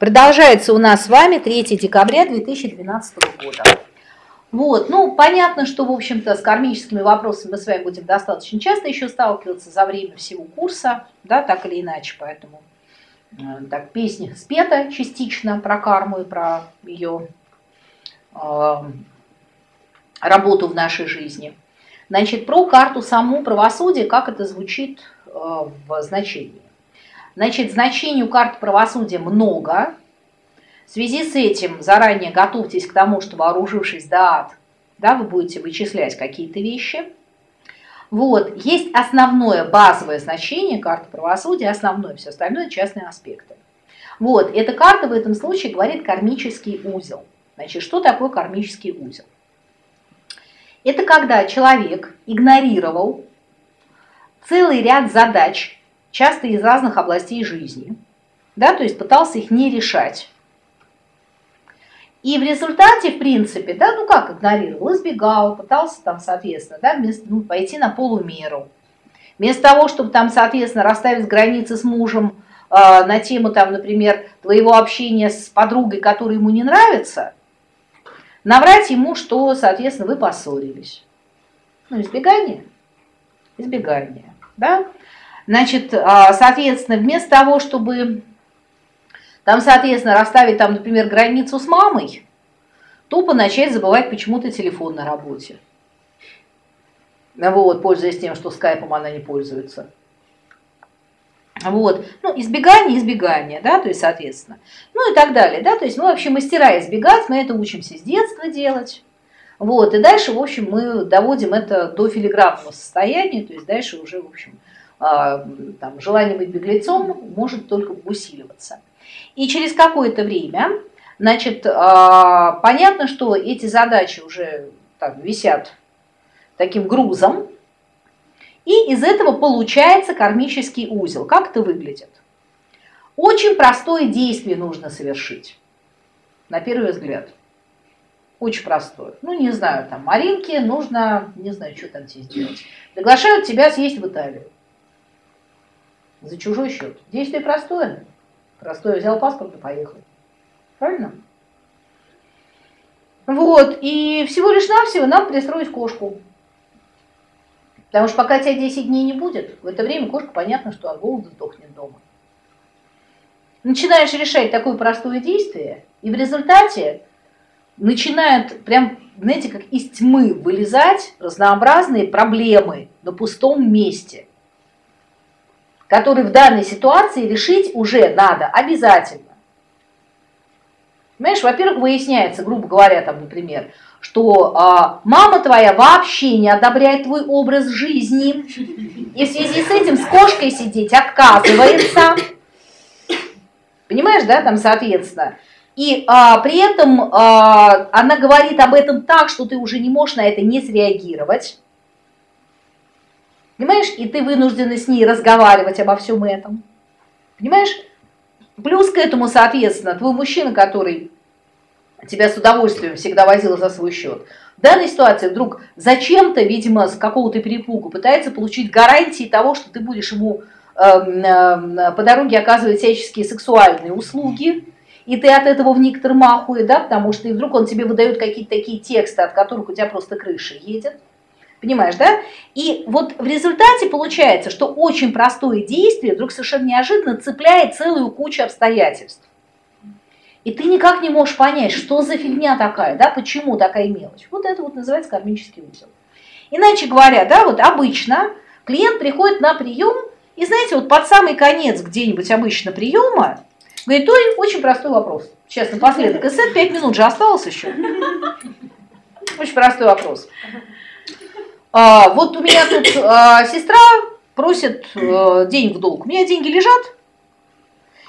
Продолжается у нас с вами 3 декабря 2012 года. Вот, ну, понятно, что, в общем-то, с кармическими вопросами мы с вами будем достаточно часто еще сталкиваться за время всего курса, да, так или иначе, поэтому э, так, песня спета частично про карму и про ее э, работу в нашей жизни. Значит, про карту саму правосудия, как это звучит э, в значении. Значит, значений у карты правосудия много. В связи с этим заранее готовьтесь к тому, что вооружившись до ад, да, вы будете вычислять какие-то вещи. Вот, есть основное базовое значение карты правосудия, основное, все остальное частные аспекты. Вот, эта карта в этом случае говорит кармический узел. Значит, что такое кармический узел? Это когда человек игнорировал целый ряд задач, часто из разных областей жизни, да, то есть пытался их не решать. И в результате, в принципе, да, ну как игнорировал, избегал, пытался там, соответственно, да, вместо, ну, пойти на полумеру. Вместо того, чтобы там, соответственно, расставить границы с мужем э, на тему, там, например, твоего общения с подругой, которая ему не нравится, наврать ему, что, соответственно, вы поссорились. Ну, избегание. Избегание, да. Значит, а, соответственно, вместо того, чтобы там, соответственно, расставить там, например, границу с мамой, тупо начать забывать почему-то телефон на работе. Вот, пользуясь тем, что скайпом она не пользуется. Вот, ну, избегание, избегание, да, то есть, соответственно, ну и так далее, да, то есть мы вообще мастера избегать, мы это учимся с детства делать, вот, и дальше, в общем, мы доводим это до филиграфного состояния, то есть дальше уже, в общем, там, желание быть беглецом может только усиливаться. И через какое-то время, значит, а, понятно, что эти задачи уже так, висят таким грузом, и из этого получается кармический узел. Как это выглядит? Очень простое действие нужно совершить, на первый взгляд. Очень простое. Ну, не знаю, там, Маринке нужно, не знаю, что там тебе сделать. Приглашают тебя съесть в Италию за чужой счет. Действие простое. Простое, взял паспорт и поехал. Правильно? Вот, и всего лишь навсего нам пристроить кошку. Потому что пока тебя 10 дней не будет, в это время кошка, понятно, что от голода сдохнет дома. Начинаешь решать такое простое действие, и в результате начинают прям, знаете, как из тьмы вылезать разнообразные проблемы на пустом месте который в данной ситуации решить уже надо обязательно. Понимаешь, во-первых, выясняется, грубо говоря, там, например, что а, мама твоя вообще не одобряет твой образ жизни, и в связи с этим с кошкой сидеть отказывается. Понимаешь, да, там, соответственно. И а, при этом а, она говорит об этом так, что ты уже не можешь на это не среагировать. Понимаешь? И ты вынуждена с ней разговаривать обо всем этом. Понимаешь? Плюс к этому, соответственно, твой мужчина, который тебя с удовольствием всегда возил за свой счет, в данной ситуации вдруг зачем-то, видимо, с какого-то перепугу пытается получить гарантии того, что ты будешь ему э, э, по дороге оказывать всяческие сексуальные услуги, и ты от этого в некотором ахуе, да, потому что и вдруг он тебе выдает какие-то такие тексты, от которых у тебя просто крыша едет. Понимаешь, да? И вот в результате получается, что очень простое действие вдруг совершенно неожиданно цепляет целую кучу обстоятельств. И ты никак не можешь понять, что за фигня такая, да, почему такая мелочь. Вот это вот называется кармический узел. Иначе говоря, да, вот обычно клиент приходит на прием, и знаете, вот под самый конец где-нибудь обычно приема, говорит, ой, очень простой вопрос. Сейчас напоследок, СС 5 минут же осталось еще. Очень простой вопрос. А, вот у меня тут а, сестра просит а, денег в долг. У меня деньги лежат.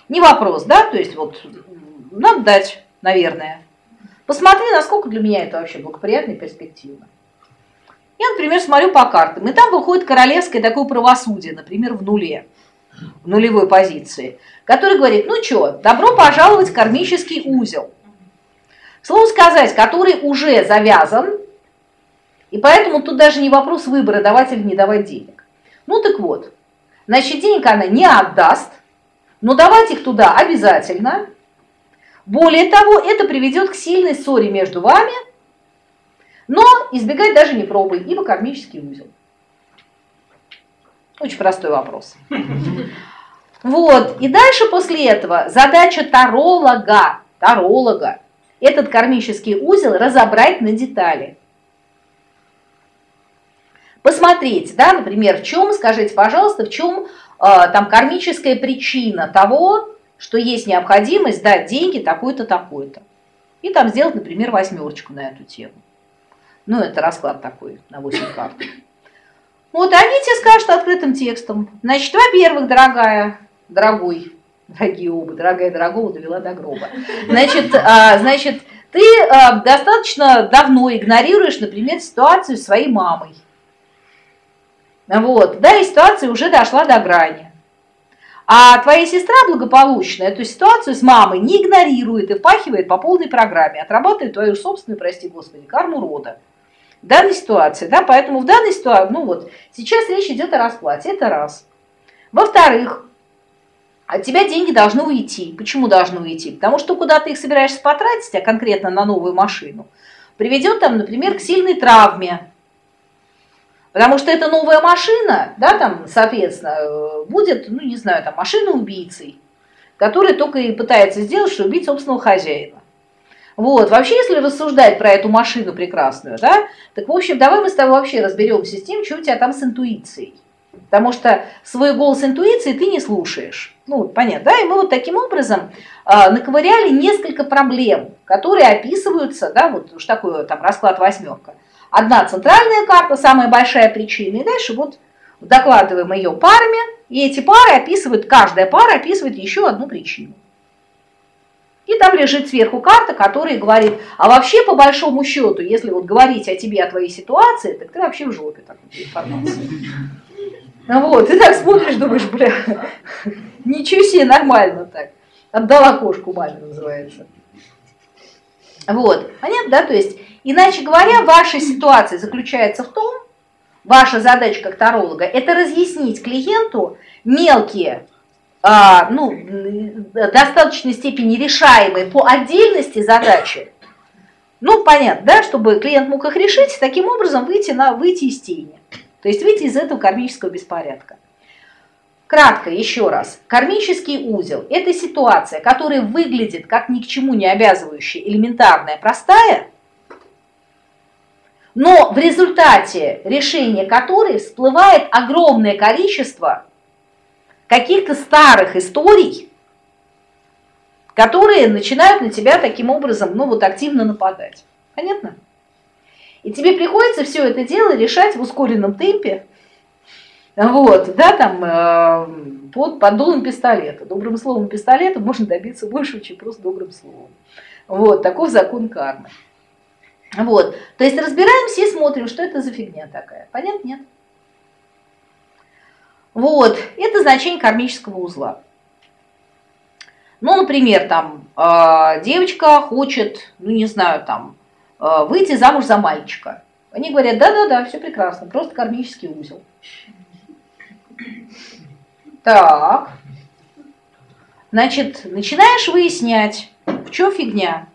Не вопрос, да? То есть вот надо дать, наверное. Посмотри, насколько для меня это вообще благоприятно и перспективно. Я, например, смотрю по картам, и там выходит королевское такое правосудие, например, в нуле, в нулевой позиции, который говорит, ну что, добро пожаловать в кармический узел. Слово сказать, который уже завязан и поэтому тут даже не вопрос выбора, давать или не давать денег. Ну так вот, значит, денег она не отдаст, но давать их туда обязательно. Более того, это приведет к сильной ссоре между вами, но избегать даже не пробуй, ибо кармический узел. Очень простой вопрос. Вот, и дальше после этого задача таролога, таролога, этот кармический узел разобрать на детали. Посмотреть, да, например, в чем, скажите, пожалуйста, в чем э, там кармическая причина того, что есть необходимость дать деньги такой-то, такой-то. И там сделать, например, восьмерочку на эту тему. Ну, это расклад такой на 8 карт. Вот, они тебе скажут открытым текстом. Значит, во-первых, дорогая, дорогой, дорогие оба, дорогая дорогого довела до гроба. Значит, а, значит ты а, достаточно давно игнорируешь, например, ситуацию с своей мамой. Вот, да, и ситуация уже дошла до грани. А твоя сестра благополучно эту ситуацию с мамой не игнорирует и впахивает по полной программе, отрабатывает твою собственную, прости господи, карму рода. В данной ситуации, да, поэтому в данной ситуации, ну вот, сейчас речь идет о расплате, это раз. Во-вторых, от тебя деньги должны уйти. Почему должны уйти? Потому что куда ты их собираешься потратить, а конкретно на новую машину, приведет там, например, к сильной травме. Потому что эта новая машина, да, там, соответственно, будет, ну, не знаю, там, машина убийцей, которая только и пытается сделать, что убить собственного хозяина. Вот, вообще, если рассуждать про эту машину прекрасную, да, так, в общем, давай мы с тобой вообще разберемся с тем, что у тебя там с интуицией. Потому что свой голос интуиции ты не слушаешь. Ну, понятно, да? И мы вот таким образом э, наковыряли несколько проблем, которые описываются, да, вот уж такой там расклад восьмерка. Одна центральная карта, самая большая причина, и дальше вот докладываем ее парами, и эти пары описывают, каждая пара описывает еще одну причину. И там лежит сверху карта, которая говорит, а вообще по большому счету, если вот говорить о тебе, о твоей ситуации, так ты вообще в жопе такой информации. Ну вот, ты так смотришь, думаешь, бля, ничего себе, нормально так. Отдала кошку маме, называется. Вот, понятно, да? То есть, иначе говоря, ваша ситуация заключается в том, ваша задача как таролога, это разъяснить клиенту мелкие, а, ну, достаточной степени решаемые по отдельности задачи. Ну, понятно, да, чтобы клиент мог их решить, таким образом выйти, на, выйти из тени. То есть выйти из этого кармического беспорядка. Кратко еще раз. Кармический узел – это ситуация, которая выглядит как ни к чему не обязывающая, элементарная, простая, но в результате решения которой всплывает огромное количество каких-то старых историй, которые начинают на тебя таким образом, ну вот активно нападать. Понятно? И тебе приходится все это дело решать в ускоренном темпе, вот, да, там, э, под, под дулом пистолета. Добрым словом пистолета можно добиться больше, чем просто добрым словом. Вот, такой закон кармы. Вот, то есть разбираемся и смотрим, что это за фигня такая. Понятно? Нет? Вот, это значение кармического узла. Ну, например, там, э, девочка хочет, ну, не знаю, там, Э, выйти замуж за мальчика. Они говорят, да-да-да, все прекрасно, просто кармический узел. Так. Значит, начинаешь выяснять, в чем фигня.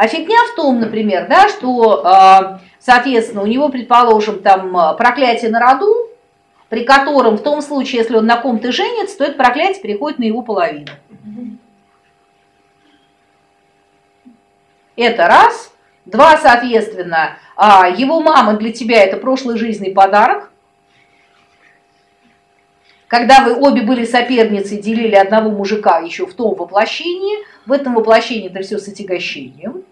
А фигня в том, например, да, что, э, соответственно, у него, предположим, там проклятие на роду, при котором в том случае, если он на ком-то женится, то это проклятие переходит на его половину. Это раз. Два, соответственно, а, его мама для тебя это прошлый жизненный подарок. Когда вы обе были соперницы, делили одного мужика еще в том воплощении, в этом воплощении это все с отягощением.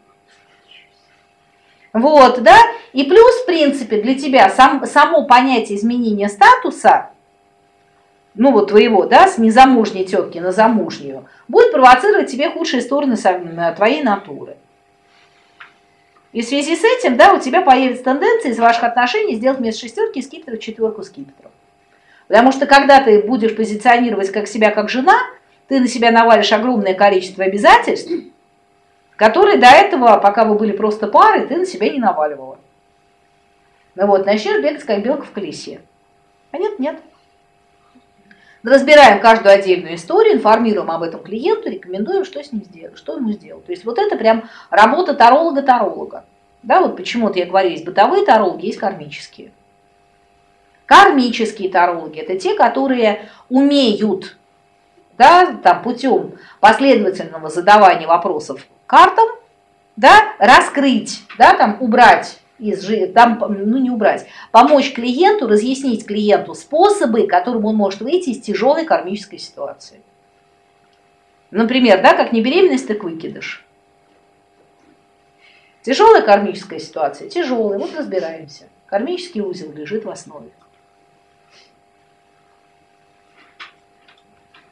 Вот, да, и плюс, в принципе, для тебя сам, само понятие изменения статуса, ну вот твоего, да, с незамужней тетки на замужнюю, будет провоцировать тебе худшие стороны твоей натуры. И в связи с этим, да, у тебя появится тенденция из ваших отношений сделать вместо шестерки скипетров четверку скипетров. Потому что когда ты будешь позиционировать как себя как жена, ты на себя навалишь огромное количество обязательств, которые до этого, пока вы были просто парой, ты на себя не наваливала. Ну вот, начнешь бегать как белка в колесе. А нет, нет. разбираем каждую отдельную историю, информируем об этом клиенту, рекомендуем, что с ним сделать, что ему сделать. То есть вот это прям работа таролога-таролога. Да, вот почему-то я говорю, есть бытовые тарологи, есть кармические. Кармические тарологи – это те, которые умеют да, там, путем последовательного задавания вопросов картам, да, раскрыть, да, там, убрать из там, ну не убрать, помочь клиенту, разъяснить клиенту способы, которым он может выйти из тяжелой кармической ситуации. Например, да, как не беременность, так выкидыш. Тяжелая кармическая ситуация, тяжелая, вот разбираемся. Кармический узел лежит в основе.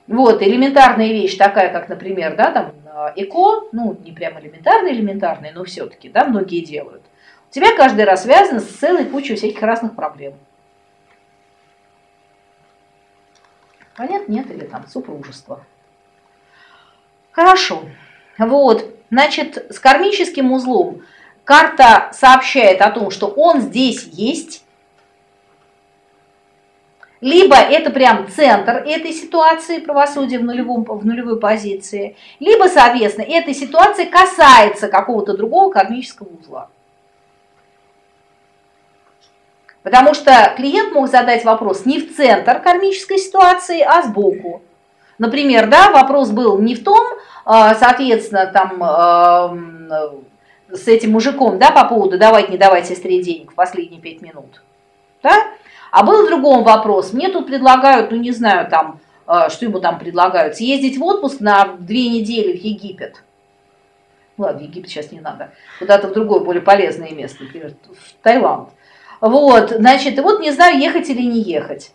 Вот, элементарная вещь такая, как, например, да, там, ЭКО, ну, не прям элементарный, элементарный, но все-таки, да, многие делают. У тебя каждый раз связано с целой кучей всяких разных проблем. Понятно? Нет? Или там супружество. Хорошо. Вот, значит, с кармическим узлом карта сообщает о том, что он здесь есть, либо это прям центр этой ситуации, правосудия в, нулевом, в нулевой позиции, либо, соответственно, этой ситуации касается какого-то другого кармического узла. Потому что клиент мог задать вопрос не в центр кармической ситуации, а сбоку. Например, да, вопрос был не в том, а, соответственно, там с этим мужиком, да, по поводу давать, не давать сестре денег в последние пять минут, да, а был в другом вопрос. Мне тут предлагают, ну не знаю, там, э, что ему там предлагают, съездить в отпуск на две недели в Египет. Ладно, в Египет сейчас не надо. Куда-то в другое, более полезное место, например, в Таиланд. Вот, значит, и вот не знаю, ехать или не ехать.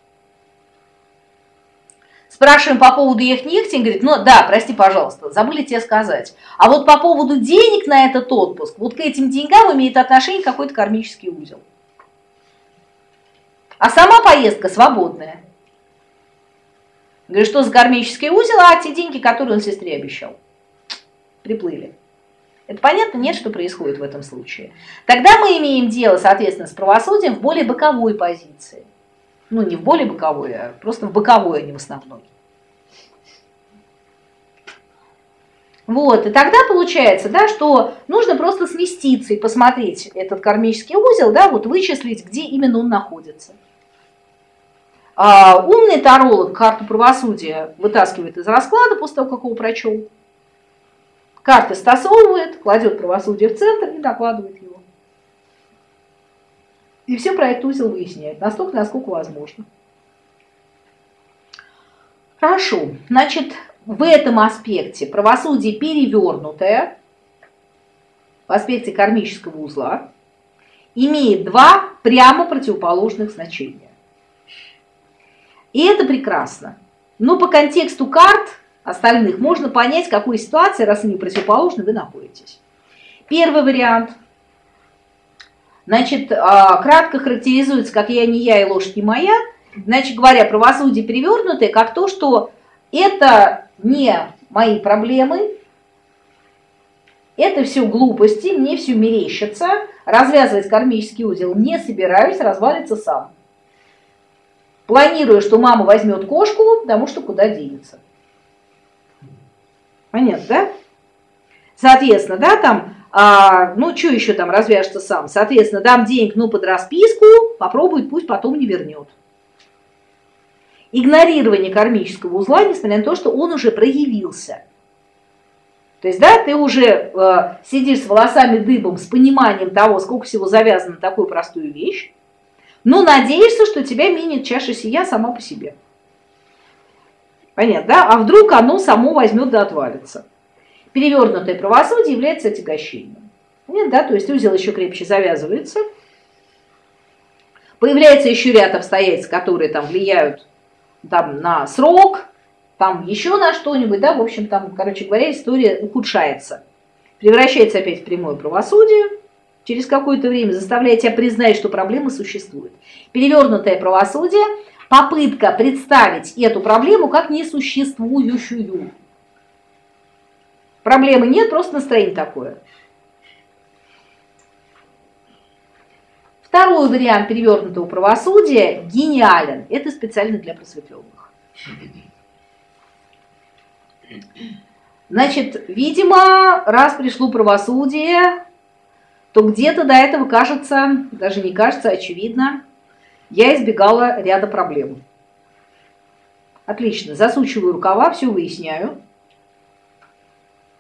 Спрашиваем по поводу он говорит, ну да, прости, пожалуйста, забыли тебе сказать. А вот по поводу денег на этот отпуск, вот к этим деньгам имеет отношение какой-то кармический узел. А сама поездка свободная. Говорит, что за кармический узел, а те деньги, которые он сестре обещал. Приплыли. Это понятно? Нет, что происходит в этом случае. Тогда мы имеем дело, соответственно, с правосудием в более боковой позиции. Ну, не в более боковой, а просто в боковой, а не в основной. Вот, и тогда получается, да, что нужно просто сместиться и посмотреть этот кармический узел, да, вот вычислить, где именно он находится. А умный таролог карту правосудия вытаскивает из расклада после того, как его прочел. Карты стасовывает, кладет правосудие в центр и докладывает его. И все про этот узел выясняет, настолько, насколько возможно. Хорошо, значит, в этом аспекте правосудие перевернутое, в аспекте кармического узла, имеет два прямо противоположных значения. И это прекрасно. Но по контексту карт остальных можно понять, в какой ситуации, раз они противоположны, вы находитесь. Первый вариант. Значит, а, кратко характеризуется, как я не я и лошадь не моя. Значит говоря, правосудие перевернутое, как то, что это не мои проблемы, это все глупости, мне все мерещится, развязывать кармический узел не собираюсь, развалится сам. Планирую, что мама возьмет кошку, потому что куда денется. Понятно, да? Соответственно, да, там, а, ну, что еще там развяжется сам? Соответственно, дам денег, ну, под расписку, попробует, пусть потом не вернет. Игнорирование кармического узла, несмотря на то, что он уже проявился. То есть, да, ты уже э, сидишь с волосами дыбом, с пониманием того, сколько всего завязано на такую простую вещь, но надеешься, что тебя минит чаша сия сама по себе. Понятно, да? А вдруг оно само возьмет да отвалится. Перевернутое правосудие является отягощением. Нет, да? То есть узел еще крепче завязывается. Появляется еще ряд обстоятельств, которые там влияют там, на срок, там еще на что-нибудь, да, в общем, там, короче говоря, история ухудшается. Превращается опять в прямое правосудие, через какое-то время заставляя тебя признать, что проблема существует. Перевернутое правосудие – попытка представить эту проблему как несуществующую. Проблемы нет, просто настроение такое. Второй вариант перевернутого правосудия гениален. Это специально для просветленных. Значит, видимо, раз пришло правосудие, то где-то до этого кажется, даже не кажется, очевидно, я избегала ряда проблем. Отлично, засучиваю рукава, все выясняю.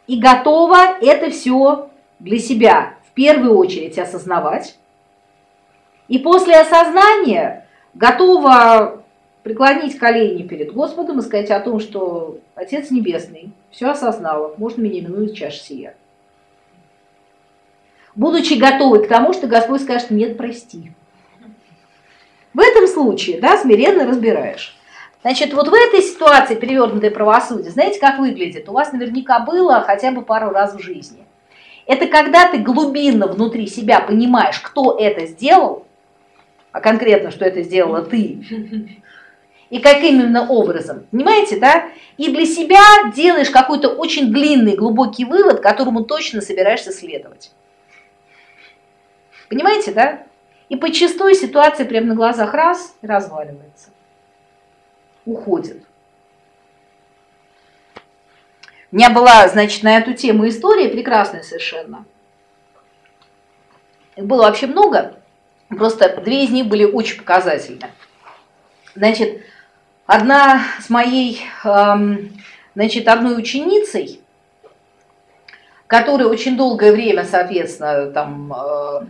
И готова это все для себя в первую очередь осознавать. И после осознания готова преклонить колени перед Господом и сказать о том, что Отец Небесный все осознал, можно меня минует чаша сия. Будучи готовой к тому, что Господь скажет, нет, прости. В этом случае, да, смиренно разбираешь. Значит, вот в этой ситуации перевернутое правосудие, знаете, как выглядит? У вас наверняка было хотя бы пару раз в жизни. Это когда ты глубинно внутри себя понимаешь, кто это сделал, а конкретно, что это сделала ты, и каким именно образом. Понимаете, да? И для себя делаешь какой-то очень длинный, глубокий вывод, которому точно собираешься следовать. Понимаете, да? И почастую ситуация прямо на глазах раз разваливается. Уходит. У меня была, значит, на эту тему история прекрасная совершенно. Их было вообще много, просто две из них были очень показательны. Значит, одна с моей, эм, значит, одной ученицей, которая очень долгое время, соответственно, там э,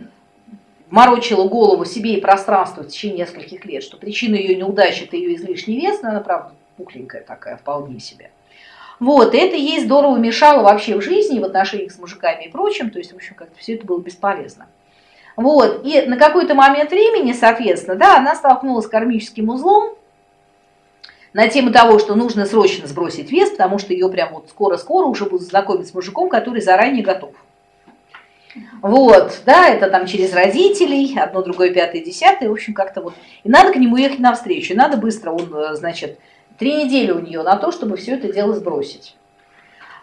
морочила голову себе и пространству в течение нескольких лет, что причина ее неудачи – это ее излишний вес, но она, правда, пухленькая такая, вполне себе. Вот, это ей здорово мешало вообще в жизни, в отношениях с мужиками и прочим, то есть, в общем, как-то все это было бесполезно. Вот, и на какой-то момент времени, соответственно, да, она столкнулась с кармическим узлом, на тему того, что нужно срочно сбросить вес, потому что ее прям вот скоро-скоро уже будут знакомить с мужиком, который заранее готов. Вот, да, это там через родителей, одно, другое, пятое, десятое, в общем, как-то вот. И надо к нему ехать навстречу, надо быстро, он, э, значит, три недели у нее на то, чтобы все это дело сбросить.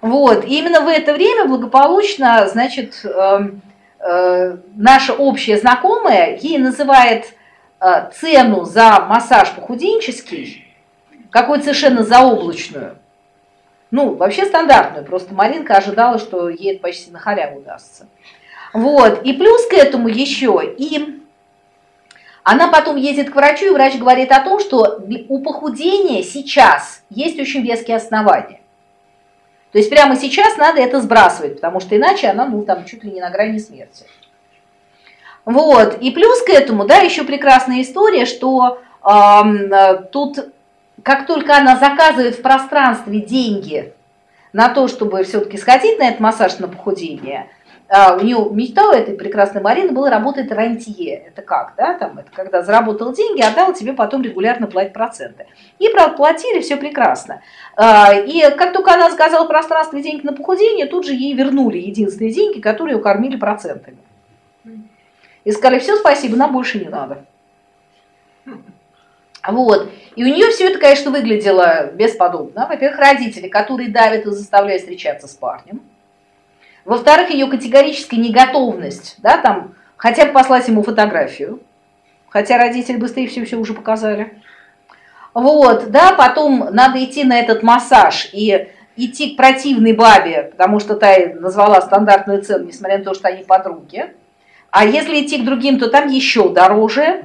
Вот, и именно в это время благополучно, значит, э, э, наша общая знакомая ей называет э, цену за массаж похуденческий какую-то совершенно заоблачную. Ну, вообще стандартную, просто Маринка ожидала, что ей это почти на халяву удастся. Вот, и плюс к этому еще, и она потом едет к врачу, и врач говорит о том, что у похудения сейчас есть очень веские основания. То есть прямо сейчас надо это сбрасывать, потому что иначе она, ну, там, чуть ли не на грани смерти. Вот, и плюс к этому, да, еще прекрасная история, что э, тут как только она заказывает в пространстве деньги на то, чтобы все-таки сходить на этот массаж на похудение, у нее мечта у этой прекрасной Марины была работать рантье. Это как, да, там, это когда заработал деньги, отдал тебе потом регулярно платить проценты. И, платили, все прекрасно. А, и как только она заказала в пространстве деньги на похудение, тут же ей вернули единственные деньги, которые укормили процентами. И сказали, все, спасибо, нам больше не надо. Вот. И у нее все это, конечно, выглядело бесподобно. Во-первых, родители, которые давят и заставляют встречаться с парнем. Во-вторых, ее категорическая неготовность, да, там, хотя бы послать ему фотографию, хотя родители быстрее все все уже показали. Вот, да, потом надо идти на этот массаж и идти к противной бабе, потому что та назвала стандартную цену, несмотря на то, что они подруги. А если идти к другим, то там еще дороже.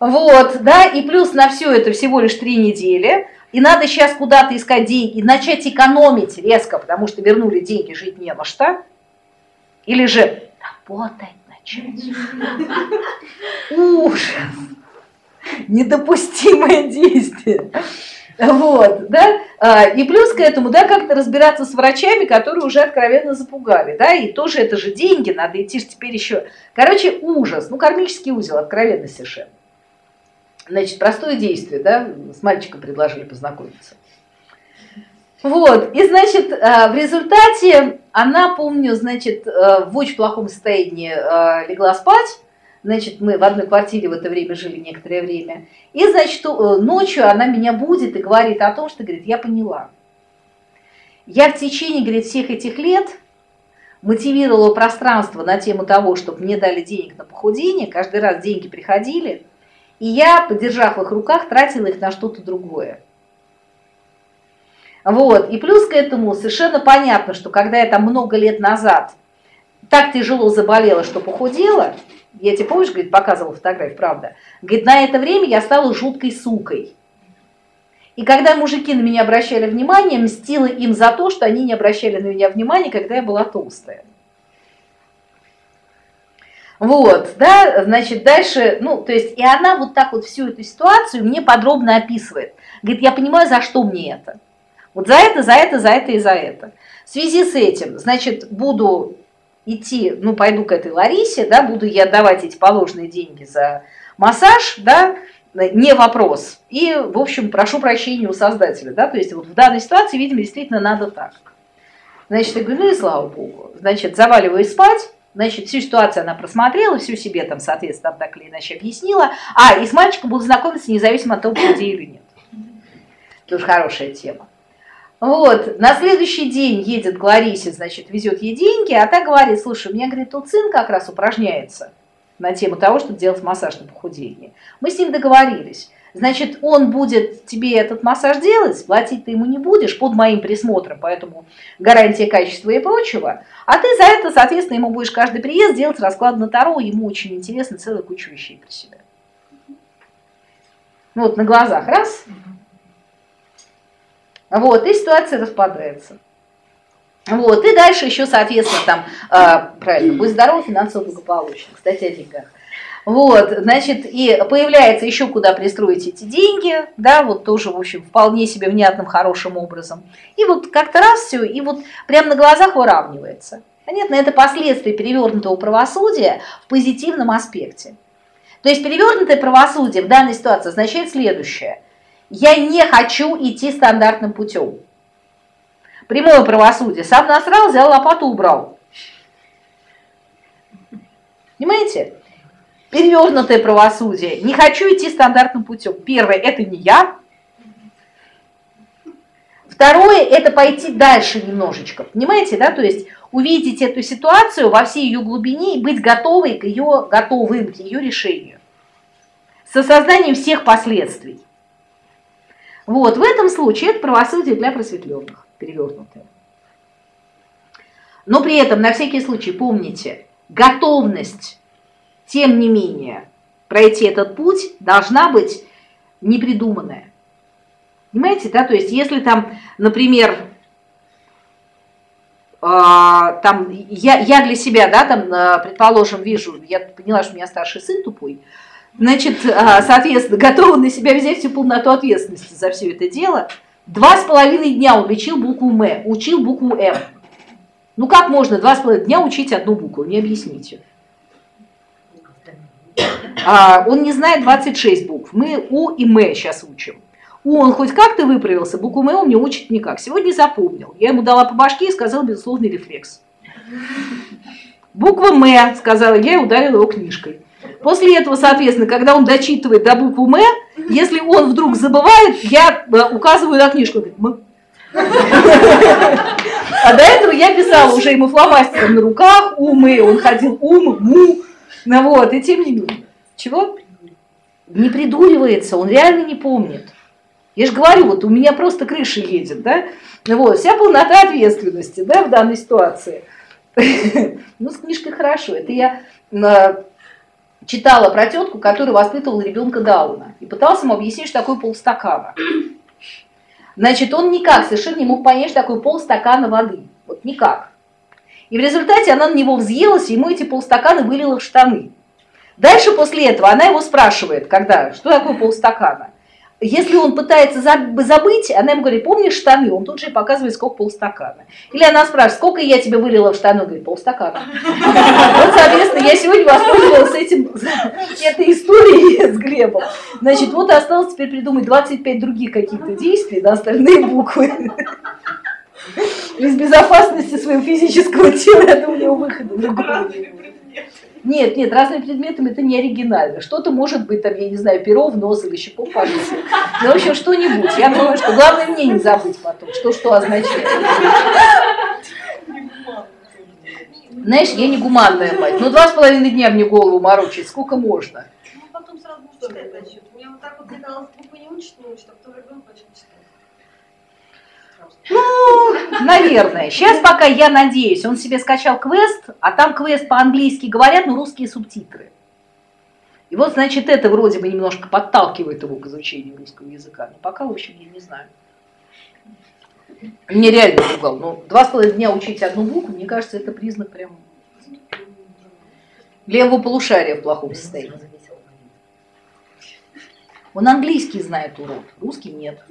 Вот, да, и плюс на все это всего лишь три недели. И надо сейчас куда-то искать деньги, начать экономить резко, потому что вернули деньги, жить не во что. Или же работать начать. Ужас. Недопустимое действие. Вот, да, а, и плюс к этому, да, как-то разбираться с врачами, которые уже откровенно запугали, да, и тоже это же деньги, надо идти теперь еще. Короче, ужас, ну, кармический узел, откровенно совершенно. Значит, простое действие, да, с мальчиком предложили познакомиться. Вот, и, значит, э, в результате она, помню, значит, э, в очень плохом состоянии э, легла спать, значит, мы в одной квартире в это время жили некоторое время, и, значит, ночью она меня будет и говорит о том, что, говорит, я поняла. Я в течение, говорит, всех этих лет мотивировала пространство на тему того, чтобы мне дали денег на похудение, каждый раз деньги приходили – И я, подержав в их руках, тратила их на что-то другое. Вот. И плюс к этому совершенно понятно, что когда я там много лет назад так тяжело заболела, что похудела, я тебе, помнишь, говорит, показывала фотографию, правда, говорит, на это время я стала жуткой сукой. И когда мужики на меня обращали внимание, мстила им за то, что они не обращали на меня внимания, когда я была толстая. Вот, да, значит, дальше, ну, то есть, и она вот так вот всю эту ситуацию мне подробно описывает. Говорит, я понимаю, за что мне это. Вот за это, за это, за это и за это. В связи с этим, значит, буду идти, ну, пойду к этой Ларисе, да, буду я давать эти положенные деньги за массаж, да, не вопрос. И, в общем, прошу прощения у создателя, да, то есть вот в данной ситуации, видимо, действительно надо так. Значит, я говорю, ну и слава богу. Значит, заваливаюсь спать, значит, всю ситуацию она просмотрела, всю себе там, соответственно, так или иначе объяснила. А, и с мальчиком буду знакомиться независимо от того, где или нет. Тоже хорошая тема. Вот, на следующий день едет к Ларисе, значит, везет ей деньги, а та говорит, слушай, у меня, говорит, тут как раз упражняется на тему того, чтобы делать массаж на похудение. Мы с ним договорились. Значит, он будет тебе этот массаж делать, платить ты ему не будешь под моим присмотром, поэтому гарантия качества и прочего. А ты за это, соответственно, ему будешь каждый приезд делать расклад на Таро, ему очень интересно, целая куча вещей про себя. Вот на глазах раз, вот, и ситуация распадается. Вот, и дальше еще, соответственно, там, э, правильно, будь здоров, финансово благополучно. Кстати, о деньгах. Вот, значит, и появляется еще куда пристроить эти деньги, да, вот тоже, в общем, вполне себе внятным, хорошим образом. И вот как-то раз все, и вот прямо на глазах выравнивается. Понятно, это последствия перевернутого правосудия в позитивном аспекте. То есть перевернутое правосудие в данной ситуации означает следующее. Я не хочу идти стандартным путем. Прямое правосудие. Сам насрал, взял лопату, убрал. Понимаете? Перевернутое правосудие. Не хочу идти стандартным путем. Первое, это не я. Второе, это пойти дальше немножечко. Понимаете, да? То есть увидеть эту ситуацию во всей ее глубине и быть готовой к ее, готовым к ее решению. С осознанием всех последствий. Вот, в этом случае это правосудие для просветленных, перевернутое. Но при этом, на всякий случай, помните, готовность, тем не менее, пройти этот путь должна быть непридуманная. Понимаете, да? То есть, если там, например, а, там, я, я для себя, да, там, а, предположим, вижу, я поняла, что у меня старший сын тупой, значит, а, соответственно, готова на себя взять всю полноту ответственности за все это дело. Два с половиной дня он учил букву М, учил букву М. Ну как можно два с половиной дня учить одну букву? Не объясните. А, он не знает 26 букв. Мы У и М сейчас учим. У он хоть как-то выправился, букву М он не учит никак. Сегодня запомнил. Я ему дала по башке и сказала безусловный рефлекс. Буква М, сказала я и ударила его книжкой. После этого, соответственно, когда он дочитывает до буквы М, если он вдруг забывает, я э, указываю на книжку. М. А до этого я писала уже ему фломастером на руках, умы, он ходил ум, му, ну вот, и тем не менее. Чего? Не придуривается, он реально не помнит. Я же говорю, вот у меня просто крыша едет, да? Вот, вся полнота ответственности, да, в данной ситуации. Ну, с книжкой хорошо. Это я читала про тетку, которая воспитывала ребенка Дауна. И пыталась ему объяснить, что такое полстакана. Значит, он никак совершенно не мог понять, что такое полстакана воды. Вот никак. И в результате она на него взъелась, и ему эти полстакана вылила в штаны. Дальше после этого она его спрашивает, когда, что такое полстакана. Если он пытается забыть, она ему говорит, помнишь штаны? Он тут же показывает, сколько полстакана. Или она спрашивает, сколько я тебе вылила в штаны? Он говорит, полстакана. Вот, соответственно, я сегодня воспользовалась этим, этой историей с Глебом. Значит, вот осталось теперь придумать 25 других каких-то действий на остальные буквы. Из безопасности своего физического тела, я думаю, у него выхода другого нет, нет, разными предметами это не оригинально. Что-то может быть, там, я не знаю, перо в нос или щеку по лицу. Ну, в общем, что-нибудь. Я думаю, что главное мне не забыть потом, что что означает. Знаешь, я не гуманная мать. Ну, два с половиной дня мне голову морочить, сколько можно? что это насчет? Мне вот так вот казалось, буквы не учат, не учат, а потом ребенок начал читать. Наверное. Сейчас пока я надеюсь, он себе скачал квест, а там квест по-английски говорят, но русские субтитры. И вот, значит, это вроде бы немножко подталкивает его к изучению русского языка. Но пока, в общем, я не знаю. Мне реально пугал. Но два с половиной дня учить одну букву, мне кажется, это признак прям левого полушария в плохом состоянии. Он английский знает, урод, русский нет.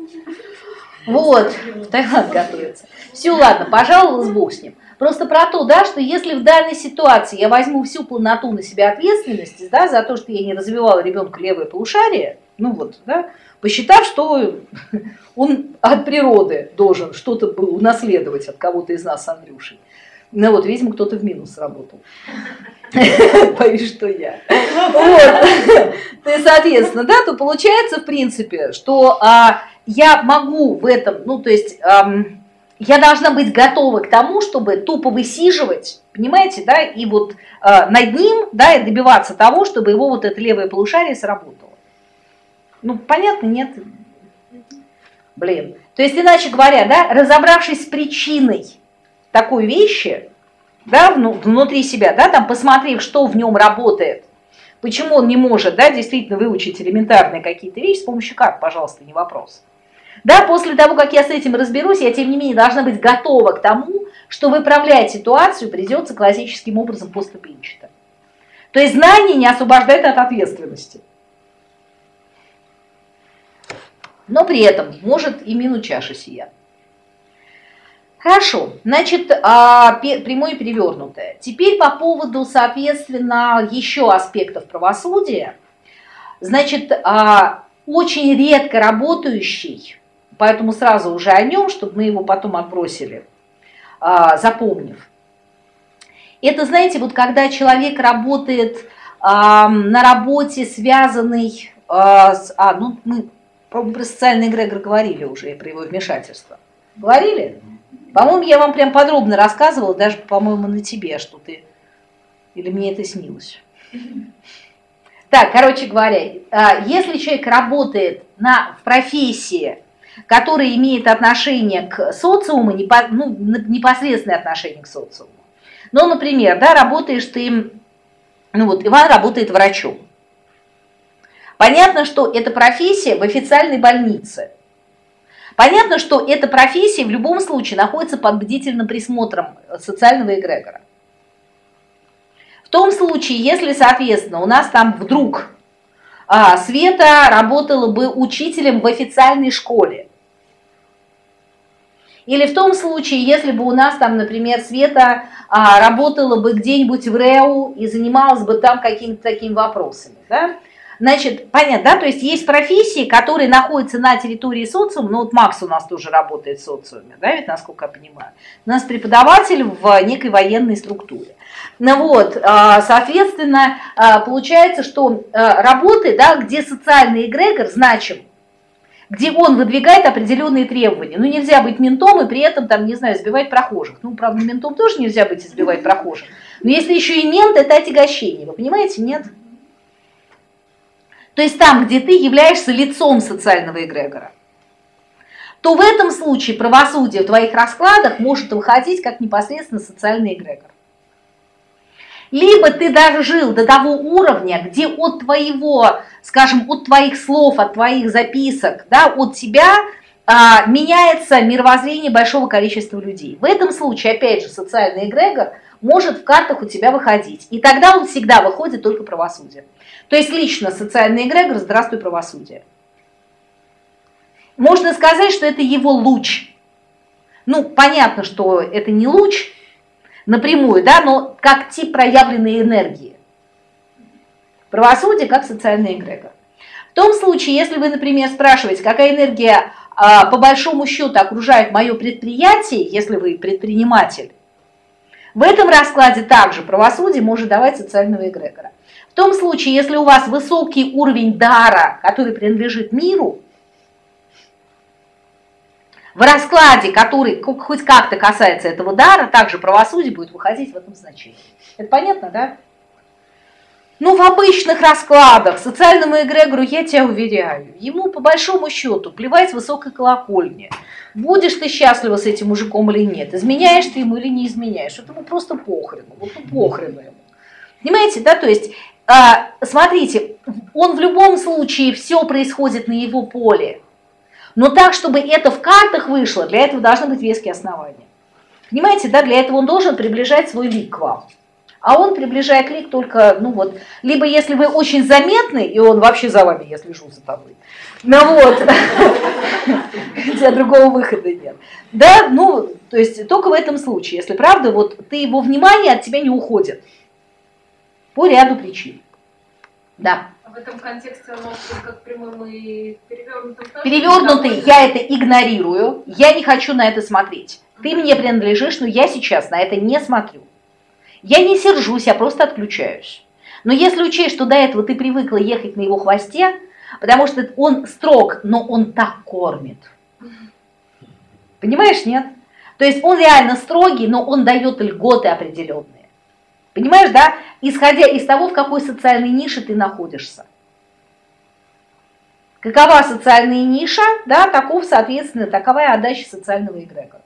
Вот, Таиланд готовится. Все, ладно, пожаловалась, бог с ним. Просто про то, да, что если в данной ситуации я возьму всю полноту на себя ответственности, да, за то, что я не развивала ребенку левое полушарие, ну вот, да, посчитав, что он от природы должен что-то унаследовать от кого-то из нас с Андрюшей. Ну вот, видимо, кто-то в минус работал. Боюсь, что я. Вот. И, соответственно, да, то получается, в принципе, что а, я могу в этом, ну, то есть, эм, я должна быть готова к тому, чтобы тупо высиживать, понимаете, да, и вот э, над ним, да, и добиваться того, чтобы его вот это левое полушарие сработало. Ну, понятно, нет? Блин. То есть, иначе говоря, да, разобравшись с причиной такой вещи, да, внутри себя, да, там посмотрев, что в нем работает, почему он не может, да, действительно выучить элементарные какие-то вещи, с помощью как, пожалуйста, не вопрос. Да, после того, как я с этим разберусь, я, тем не менее, должна быть готова к тому, что выправлять ситуацию придется классическим образом поступенчато. То есть знание не освобождает от ответственности. Но при этом может и мину чаша сия. Хорошо, значит, а, прямое и перевернутое. Теперь по поводу, соответственно, еще аспектов правосудия. Значит, а, очень редко работающий Поэтому сразу уже о нем, чтобы мы его потом отбросили, а, запомнив. Это, знаете, вот когда человек работает а, на работе, связанный а, с... А, ну, мы про социальный эгрегор говорили уже, про его вмешательство. Говорили? По-моему, я вам прям подробно рассказывала, даже, по-моему, на тебе, что ты... Или мне это снилось? Так, короче говоря, если человек работает на, в профессии, который имеет отношение к социуму, ну, непосредственное отношение к социуму. Ну, например, да, работаешь ты, ну вот Иван работает врачом. Понятно, что эта профессия в официальной больнице. Понятно, что эта профессия в любом случае находится под бдительным присмотром социального эгрегора. В том случае, если, соответственно, у нас там вдруг Света работала бы учителем в официальной школе. Или в том случае, если бы у нас там, например, Света а, работала бы где-нибудь в РЭУ и занималась бы там какими-то такими вопросами. Да? Значит, понятно, да, то есть есть профессии, которые находятся на территории социума, ну вот Макс у нас тоже работает в социуме, да, ведь, насколько я понимаю. У нас преподаватель в некой военной структуре. Ну вот, а, соответственно, а, получается, что а, работы, да, где социальный эгрегор значим, где он выдвигает определенные требования. Ну, нельзя быть ментом и при этом, там, не знаю, сбивать прохожих. Ну, правда, ментом тоже нельзя быть и сбивать прохожих. Но если еще и мент, это отягощение. Вы понимаете, нет? То есть там, где ты являешься лицом социального эгрегора, то в этом случае правосудие в твоих раскладах может выходить как непосредственно социальный эгрегор либо ты дожил до того уровня, где от твоего, скажем, от твоих слов, от твоих записок, да, от тебя а, меняется мировоззрение большого количества людей. В этом случае, опять же, социальный эгрегор может в картах у тебя выходить. И тогда он всегда выходит только правосудие. То есть лично социальный эгрегор, здравствуй, правосудие. Можно сказать, что это его луч. Ну, понятно, что это не луч, напрямую, да, но как тип проявленной энергии. Правосудие как социальный эгрегор. В том случае, если вы, например, спрашиваете, какая энергия а, по большому счету окружает мое предприятие, если вы предприниматель, в этом раскладе также правосудие может давать социального эгрегора. В том случае, если у вас высокий уровень дара, который принадлежит миру, в раскладе, который хоть как-то касается этого дара, также правосудие будет выходить в этом значении. Это понятно, да? Ну, в обычных раскладах социальному эгрегору, я тебя уверяю, ему по большому счету плевать с высокой колокольни. Будешь ты счастлива с этим мужиком или нет, изменяешь ты ему или не изменяешь, это ему просто похрену, вот ну, похрену ему. Понимаете, да, то есть, смотрите, он в любом случае, все происходит на его поле. Но так, чтобы это в картах вышло, для этого должны быть веские основания. Понимаете, да, для этого он должен приближать свой лик к вам. А он приближает лик только, ну вот, либо если вы очень заметны, и он вообще за вами, я слежу за тобой. Ну вот, хотя другого выхода нет. Да, ну, то есть только в этом случае, если правда, вот ты его внимание от тебя не уходит. По ряду причин. Да. А в этом контексте он как прямым и перевернутым? Перевернутый, я это игнорирую, я не хочу на это смотреть. Ты мне принадлежишь, но я сейчас на это не смотрю. Я не сержусь, я просто отключаюсь. Но если учесть, что до этого ты привыкла ехать на его хвосте, потому что он строг, но он так кормит. Понимаешь, нет? То есть он реально строгий, но он дает льготы определенные. Понимаешь, да? Исходя из того, в какой социальной нише ты находишься. Какова социальная ниша, да, таков, соответственно, таковая отдача социального эгрегора.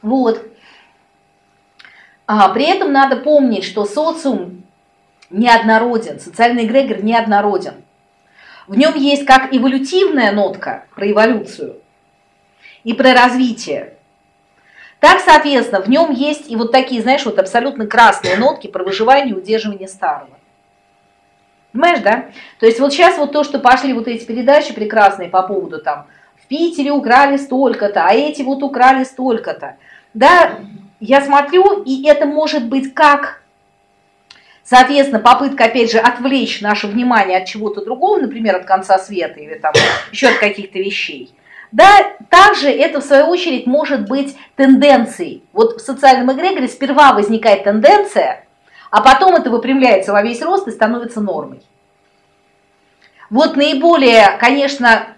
Вот. А, при этом надо помнить, что социум неоднороден, социальный эгрегор неоднороден. В нем есть как эволютивная нотка про эволюцию и про развитие. Так, соответственно, в нем есть и вот такие, знаешь, вот абсолютно красные нотки про выживание и удерживание старого. Понимаешь, да? То есть вот сейчас вот то, что пошли вот эти передачи прекрасные по поводу там в Питере украли столько-то, а эти вот украли столько-то да, я смотрю, и это может быть как, соответственно, попытка, опять же, отвлечь наше внимание от чего-то другого, например, от конца света или там еще от каких-то вещей. Да, также это, в свою очередь, может быть тенденцией. Вот в социальном эгрегоре сперва возникает тенденция, а потом это выпрямляется во весь рост и становится нормой. Вот наиболее, конечно,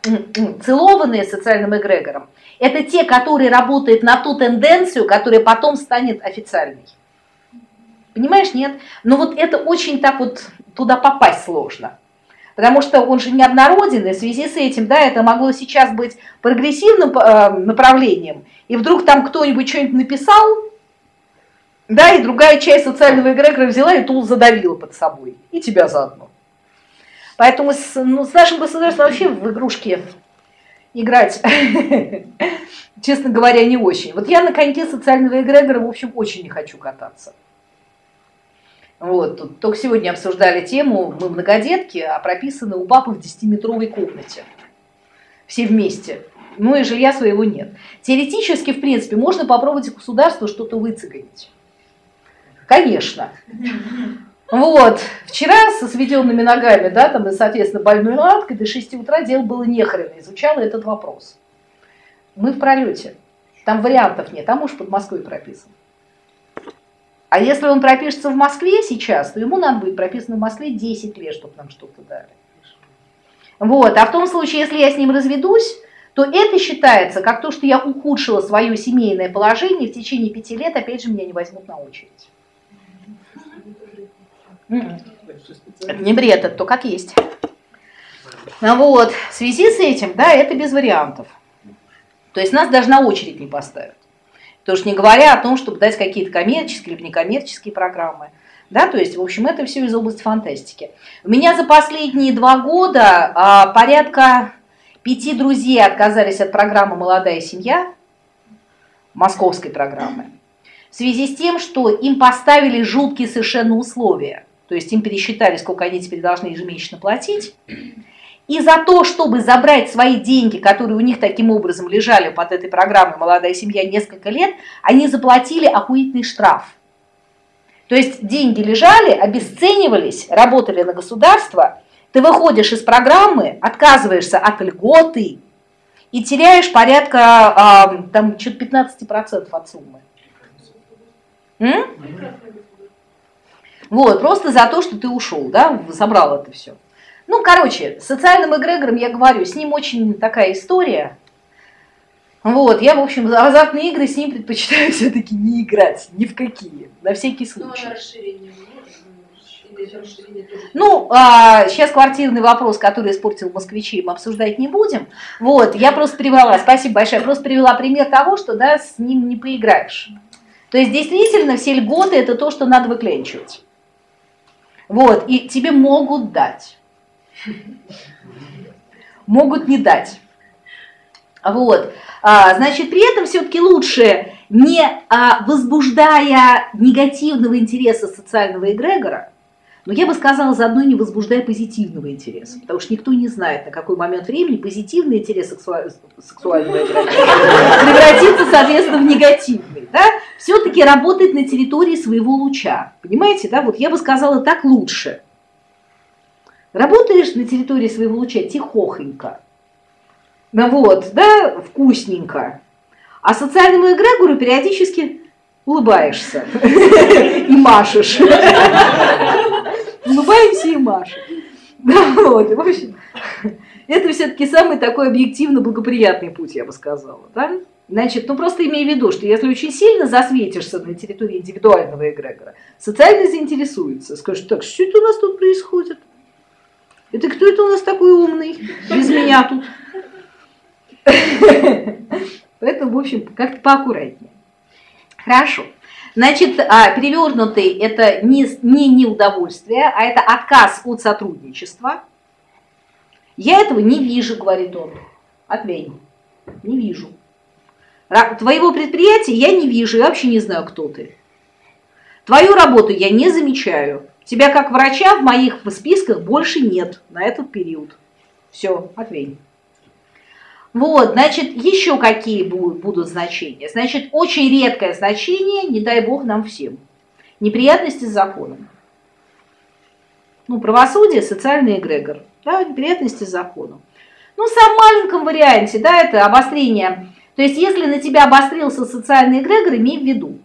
целованные социальным эгрегором, это те, которые работают на ту тенденцию, которая потом станет официальной. Понимаешь, нет? Но вот это очень так вот туда попасть сложно. Потому что он же неоднороден, и в связи с этим, да, это могло сейчас быть прогрессивным э, направлением, и вдруг там кто-нибудь что-нибудь написал, да, и другая часть социального эгрегора взяла и тул задавила под собой, и тебя заодно. Поэтому с, ну, с нашим государством вообще в игрушки играть, честно говоря, не очень. Вот я на коньке социального эгрегора, в общем, очень не хочу кататься. Вот, тут только сегодня обсуждали тему, мы многодетки, а прописаны у папы в 10-метровой комнате. Все вместе. Ну и жилья своего нет. Теоретически, в принципе, можно попробовать государству что-то выцегонить. Конечно. Вот, вчера со сведенными ногами, да, там, и, соответственно, больной лапкой до 6 утра дело было нехрено, изучала этот вопрос. Мы в пролете, там вариантов нет, там уж под Москвой прописан. А если он пропишется в Москве сейчас, то ему надо будет прописано в Москве 10 лет, чтобы нам что-то дали. Вот, а в том случае, если я с ним разведусь, то это считается как то, что я ухудшила свое семейное положение в течение пяти лет, опять же, меня не возьмут на очередь. Это не бред, это то как есть. Ну вот, в связи с этим, да, это без вариантов. То есть нас даже на очередь не поставят. То есть не говоря о том, чтобы дать какие-то коммерческие или некоммерческие программы. Да, то есть, в общем, это все из области фантастики. У меня за последние два года а, порядка пяти друзей отказались от программы «Молодая семья», московской программы, в связи с тем, что им поставили жуткие совершенно условия. То есть им пересчитали, сколько они теперь должны ежемесячно платить. И за то, чтобы забрать свои деньги, которые у них таким образом лежали под этой программой «Молодая семья» несколько лет, они заплатили охуительный штраф. То есть деньги лежали, обесценивались, работали на государство, ты выходишь из программы, отказываешься от льготы и теряешь порядка а, там, чуть 15% от суммы. М? Вот, просто за то, что ты ушел, да, забрал это все. Ну, короче, с социальным эгрегором я говорю, с ним очень такая история. Вот, я, в общем, за азартные игры с ним предпочитаю все-таки не играть, ни в какие, на всякий Ну, случай. а тоже? Ну, а, сейчас квартирный вопрос, который испортил москвичей, мы обсуждать не будем. Вот, я просто привела, спасибо большое, я просто привела пример того, что, да, с ним не поиграешь. То есть, действительно, все льготы – это то, что надо выклянчивать. Вот, и тебе могут дать. Могут не дать. Вот, а, значит, при этом все-таки лучше, не а, возбуждая негативного интереса социального эгрегора, но я бы сказала, заодно не возбуждая позитивного интереса, потому что никто не знает, на какой момент времени позитивный интерес сексуа- сексуального эгрегора превратится, соответственно, в негативный. Да? Все-таки работать на территории своего луча. Понимаете, да? Вот я бы сказала так лучше. Работаешь на территории своего луча тихохонько, ну вот, да, вкусненько. А социальному эгрегору периодически улыбаешься и машешь. Улыбаемся и машем. Вот, в общем, это все-таки самый такой объективно благоприятный путь, я бы сказала. Да? Значит, ну просто имей в виду, что если очень сильно засветишься на территории индивидуального эгрегора, социально заинтересуется, скажет, так, что это у нас тут происходит? Это кто это у нас такой умный? Без меня тут. Поэтому, в общем, как-то поаккуратнее. Хорошо. Значит, а, перевернутый – это не, не неудовольствие, а это отказ от сотрудничества. Я этого не вижу, говорит он. Отвень. Не вижу. Твоего предприятия я не вижу, я вообще не знаю, кто ты. Твою работу я не замечаю. Тебя как врача в моих списках больше нет на этот период. Все, отвень. Вот, значит, еще какие будут значения? Значит, очень редкое значение, не дай бог нам всем. Неприятности с законом. Ну, правосудие, социальный эгрегор. Да, неприятности с законом. Ну, в самом маленьком варианте, да, это обострение. То есть, если на тебя обострился социальный эгрегор, имей в виду.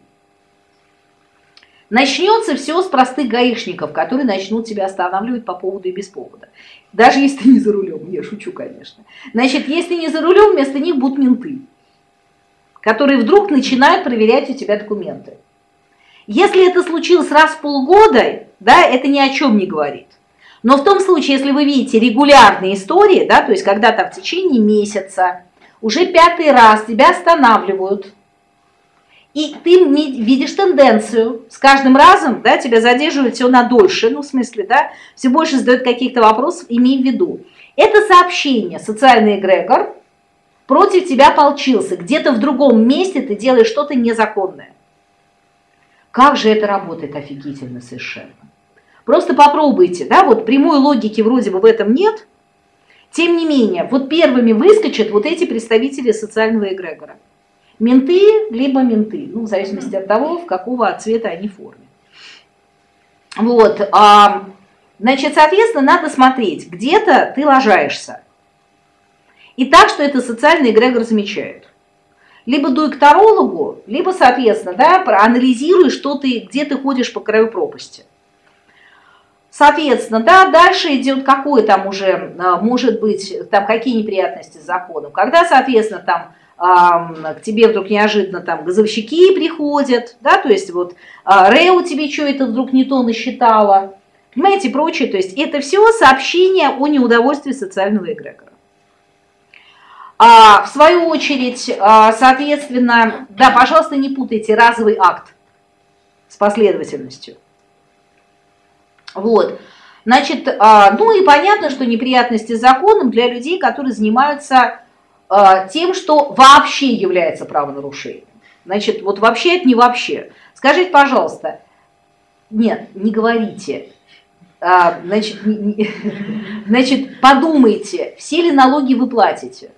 Начнется все с простых гаишников, которые начнут тебя останавливать по поводу и без повода. Даже если ты не за рулем, я шучу, конечно. Значит, если не за рулем, вместо них будут менты, которые вдруг начинают проверять у тебя документы. Если это случилось раз в полгода, да, это ни о чем не говорит. Но в том случае, если вы видите регулярные истории, да, то есть когда там в течение месяца уже пятый раз тебя останавливают, и ты видишь тенденцию, с каждым разом да, тебя задерживают все на дольше, ну в смысле, да, все больше задают каких-то вопросов, имей в виду. Это сообщение, социальный эгрегор против тебя полчился, где-то в другом месте ты делаешь что-то незаконное. Как же это работает офигительно совершенно. Просто попробуйте, да, вот прямой логики вроде бы в этом нет, тем не менее, вот первыми выскочат вот эти представители социального эгрегора. Менты, либо менты, ну, в зависимости от того, в какого цвета они форме. Вот, а, значит, соответственно, надо смотреть, где-то ты ложаешься. И так, что это социальный эгрегор замечает. Либо дуй к тарологу, либо, соответственно, да, проанализируй, что ты, где ты ходишь по краю пропасти. Соответственно, да, дальше идет какой там уже, а, может быть, там какие неприятности с законом. Когда, соответственно, там к тебе вдруг неожиданно там газовщики приходят, да, то есть вот а, Рэу тебе что это вдруг не то насчитала, понимаете, и прочее. То есть это все сообщение о неудовольствии социального эгрегора. А, в свою очередь, а, соответственно, да, пожалуйста, не путайте разовый акт с последовательностью. Вот. Значит, а, ну и понятно, что неприятности с законом для людей, которые занимаются тем, что вообще является правонарушением. Значит, вот вообще это не вообще. Скажите, пожалуйста, нет, не говорите. А, значит, значит, подумайте, все ли налоги вы платите.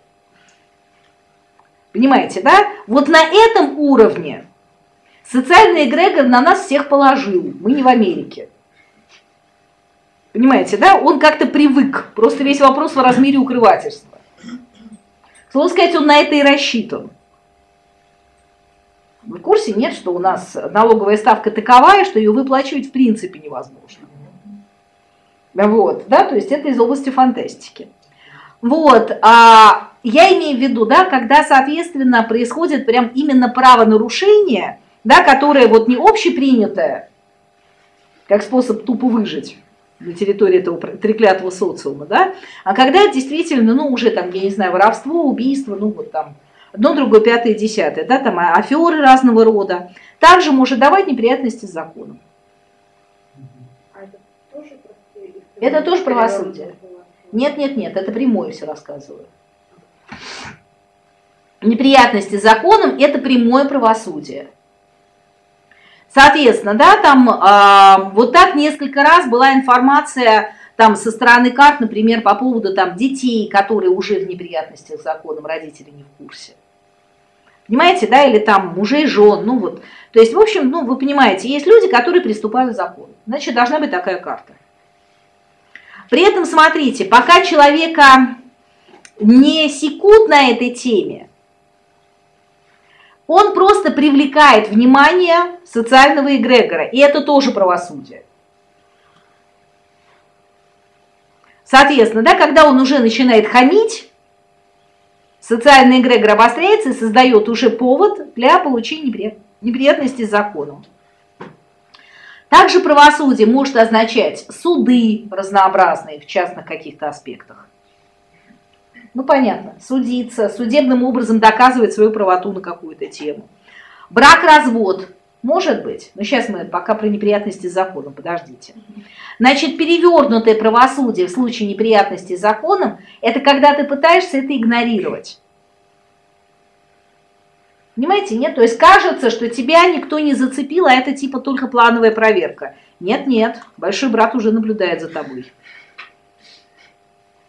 Понимаете, да? Вот на этом уровне социальный эгрегор на нас всех положил. Мы не в Америке. Понимаете, да? Он как-то привык. Просто весь вопрос в размере укрывательства. К слову сказать, он на это и рассчитан. В курсе, нет, что у нас налоговая ставка таковая, что ее выплачивать в принципе невозможно. Вот, да, то есть это из области фантастики. Вот, а я имею в виду, да, когда, соответственно, происходит прям именно правонарушение, да, которое вот не общепринятое, как способ тупо выжить на территории этого треклятого социума, да, а когда действительно, ну, уже там, я не знаю, воровство, убийство, ну, вот там, одно, другое, пятое, десятое, да, там аферы разного рода, также может давать неприятности с законом. А это тоже, это тоже правосудие. Нет, нет, нет, это прямое все рассказываю. Неприятности с законом – это прямое правосудие. Соответственно, да, там э, вот так несколько раз была информация там со стороны карт, например, по поводу там детей, которые уже в неприятностях с законом, родители не в курсе. Понимаете, да, или там мужей, жен, ну вот. То есть, в общем, ну вы понимаете, есть люди, которые приступают к закону. Значит, должна быть такая карта. При этом, смотрите, пока человека не секут на этой теме, он просто привлекает внимание социального эгрегора, и это тоже правосудие. Соответственно, да, когда он уже начинает хамить, социальный эгрегор обостряется и создает уже повод для получения неприятностей законом. Также правосудие может означать суды разнообразные в частных каких-то аспектах. Ну, понятно, судиться, судебным образом доказывать свою правоту на какую-то тему. Брак-развод, может быть, но сейчас мы пока про неприятности с законом, подождите. Значит, перевернутое правосудие в случае неприятности с законом, это когда ты пытаешься это игнорировать. Понимаете, нет? То есть кажется, что тебя никто не зацепил, а это типа только плановая проверка. Нет, нет, большой брат уже наблюдает за тобой.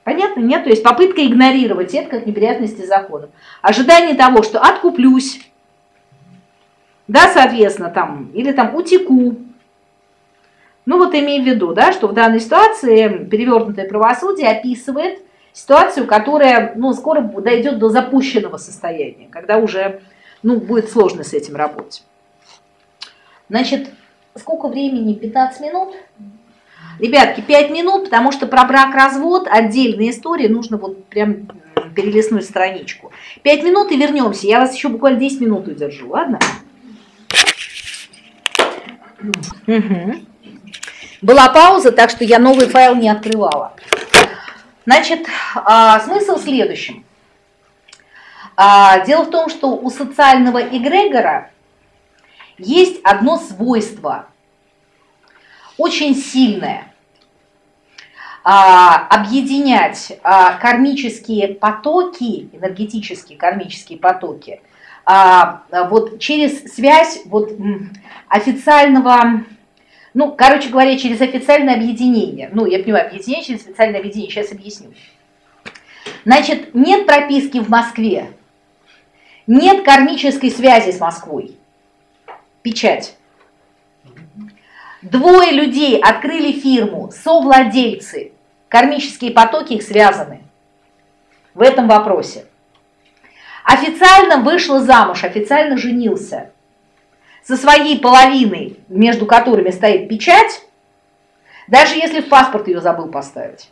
Понятно? Нет? То есть попытка игнорировать это как неприятности законов. Ожидание того, что откуплюсь, да, соответственно, там, или там утеку. Ну вот имею в виду, да, что в данной ситуации перевернутое правосудие описывает ситуацию, которая, ну, скоро дойдет до запущенного состояния, когда уже, ну, будет сложно с этим работать. Значит, сколько времени? 15 минут? Ребятки, 5 минут, потому что про брак-развод отдельная история, нужно вот прям перелистнуть страничку. 5 минут и вернемся. Я вас еще буквально 10 минут удержу, ладно? Угу. Была пауза, так что я новый файл не открывала. Значит, а, смысл в следующем. А, дело в том, что у социального эгрегора есть одно свойство – очень сильное. А, объединять а, кармические потоки, энергетические кармические потоки, а, вот через связь вот официального, ну, короче говоря, через официальное объединение. Ну, я понимаю, объединение через официальное объединение, сейчас объясню. Значит, нет прописки в Москве, нет кармической связи с Москвой. Печать. Двое людей открыли фирму, совладельцы. Кармические потоки их связаны в этом вопросе. Официально вышла замуж, официально женился. Со своей половиной, между которыми стоит печать, даже если в паспорт ее забыл поставить,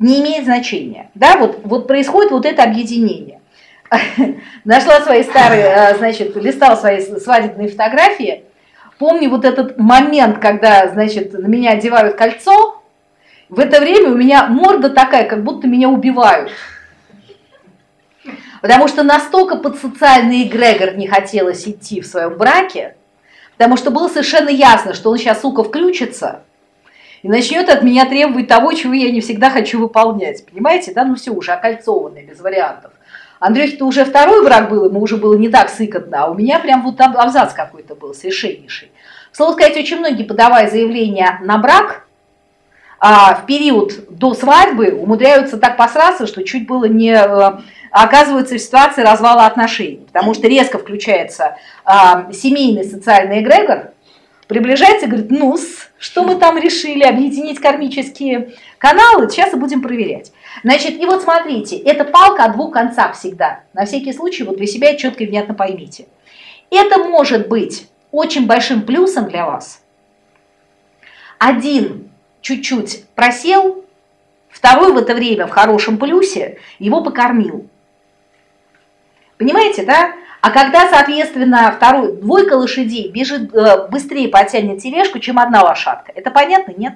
не имеет значения. Да, вот, вот происходит вот это объединение. Нашла свои старые, э, значит, листала свои свадебные фотографии – Помню вот этот момент, когда, значит, на меня одевают кольцо, в это время у меня морда такая, как будто меня убивают. Потому что настолько под социальный эгрегор не хотелось идти в своем браке, потому что было совершенно ясно, что он сейчас, сука, включится и начнет от меня требовать того, чего я не всегда хочу выполнять. Понимаете, да? Ну все, уже окольцованное, без вариантов. Андрюхе-то уже второй брак был, ему уже было не так сыкотно, а у меня прям вот абзац какой-то был совершеннейший. Слово сказать, очень многие, подавая заявление на брак, а, в период до свадьбы умудряются так посраться, что чуть было не а, оказываются в ситуации развала отношений, потому что резко включается а, семейный социальный эгрегор, приближается и говорит, ну что мы там решили, объединить кармические каналы, сейчас и будем проверять. Значит, и вот смотрите, это палка о двух концах всегда. На всякий случай, вот для себя четко и внятно поймите. Это может быть очень большим плюсом для вас. Один чуть-чуть просел второй в это время в хорошем плюсе его покормил. Понимаете, да? А когда, соответственно, второй, двойка лошадей бежит э, быстрее потянет тележку, чем одна лошадка, это понятно, нет?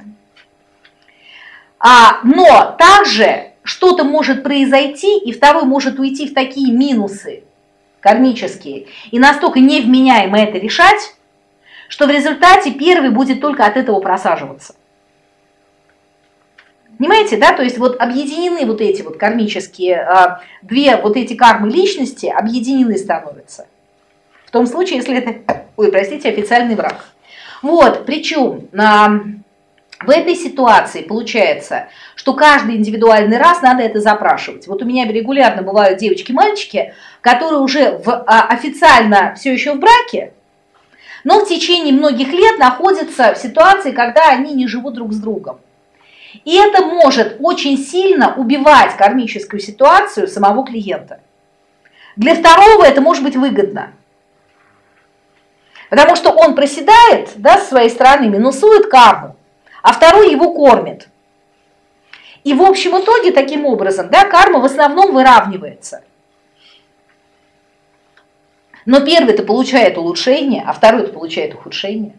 А, но также что-то может произойти, и второй может уйти в такие минусы кармические, и настолько невменяемо это решать, что в результате первый будет только от этого просаживаться. Понимаете, да, то есть вот объединены вот эти вот кармические, а, две вот эти кармы личности объединены становятся. В том случае, если это, ой, простите, официальный брак. Вот, причем в этой ситуации получается, что каждый индивидуальный раз надо это запрашивать. Вот у меня регулярно бывают девочки-мальчики, которые уже в, а, официально все еще в браке, но в течение многих лет находятся в ситуации, когда они не живут друг с другом. И это может очень сильно убивать кармическую ситуацию самого клиента. Для второго это может быть выгодно. Потому что он проседает, да, с своей стороны, минусует карму, а второй его кормит. И в общем итоге таким образом, да, карма в основном выравнивается. Но первый-то получает улучшение, а второй-то получает ухудшение.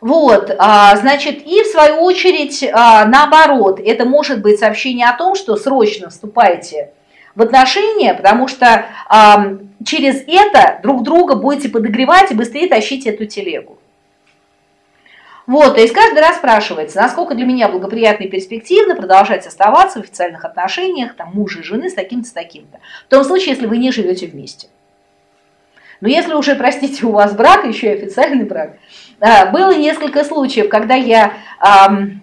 Вот, а, значит, и в свою очередь, а, наоборот, это может быть сообщение о том, что срочно вступайте в отношения, потому что через это друг друга будете подогревать и быстрее тащить эту телегу. Вот, есть каждый раз спрашивается, насколько для меня благоприятно и перспективно продолжать оставаться в официальных отношениях, там, мужа и жены с таким-то, с таким-то. В том случае, если вы не живете вместе. Но если уже, простите, у вас брак, еще и официальный брак, а, было несколько случаев, когда я эм,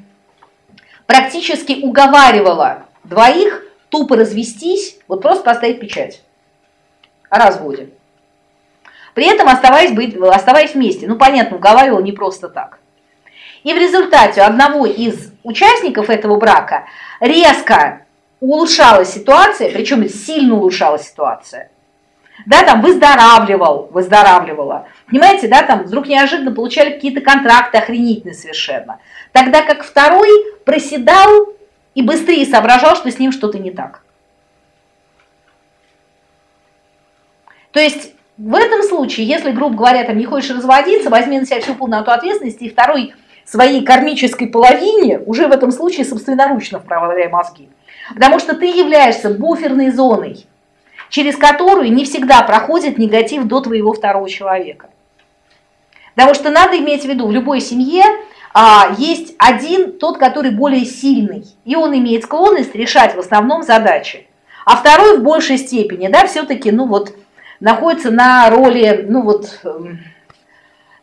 практически уговаривала двоих тупо развестись, вот просто поставить печать о разводе. При этом оставаясь, быть, оставаясь вместе. Ну, понятно, уговаривала не просто так. И в результате одного из участников этого брака резко улучшалась ситуация, причем сильно улучшалась ситуация да, там выздоравливал, выздоравливала. Понимаете, да, там вдруг неожиданно получали какие-то контракты охренительные совершенно. Тогда как второй проседал и быстрее соображал, что с ним что-то не так. То есть в этом случае, если, грубо говоря, там не хочешь разводиться, возьми на себя всю полноту ответственности, и второй своей кармической половине уже в этом случае собственноручно вправляй мозги. Потому что ты являешься буферной зоной через которую не всегда проходит негатив до твоего второго человека. Потому что надо иметь в виду, в любой семье а, есть один, тот, который более сильный, и он имеет склонность решать в основном задачи. А второй в большей степени, да, все-таки, ну вот, находится на роли, ну вот, эм,